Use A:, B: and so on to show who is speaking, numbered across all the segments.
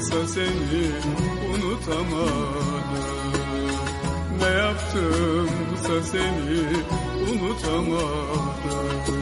A: yaptımsa seni unutamadım. Ne yaptımsa seni unutamadım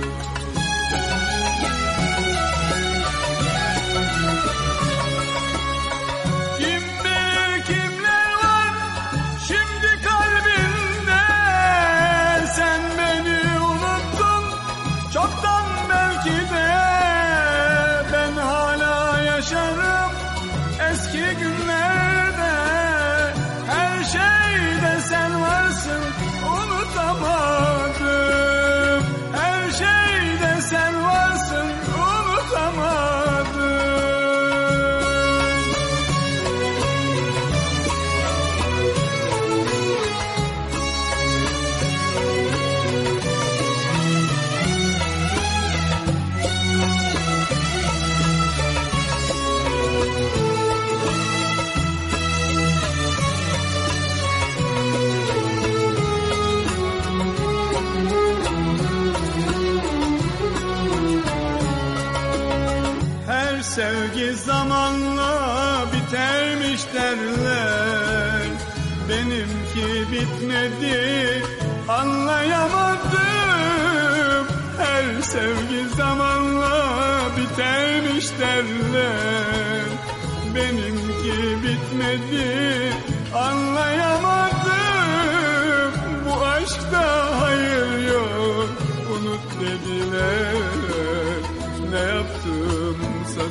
A: sevgi zamanla bitermiş derler. Benimki bitmedi anlayamadım. Her sevgi zamanla bitermiş derler. Benimki bitmedi anlayamadım. Bu aşkta hayır yok. Unut dediler ne yaptımsa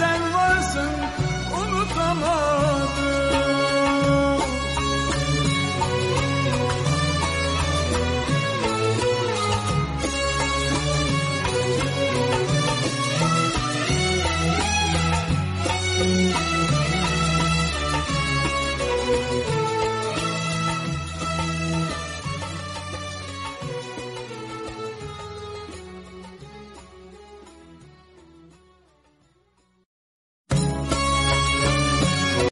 A: and worsen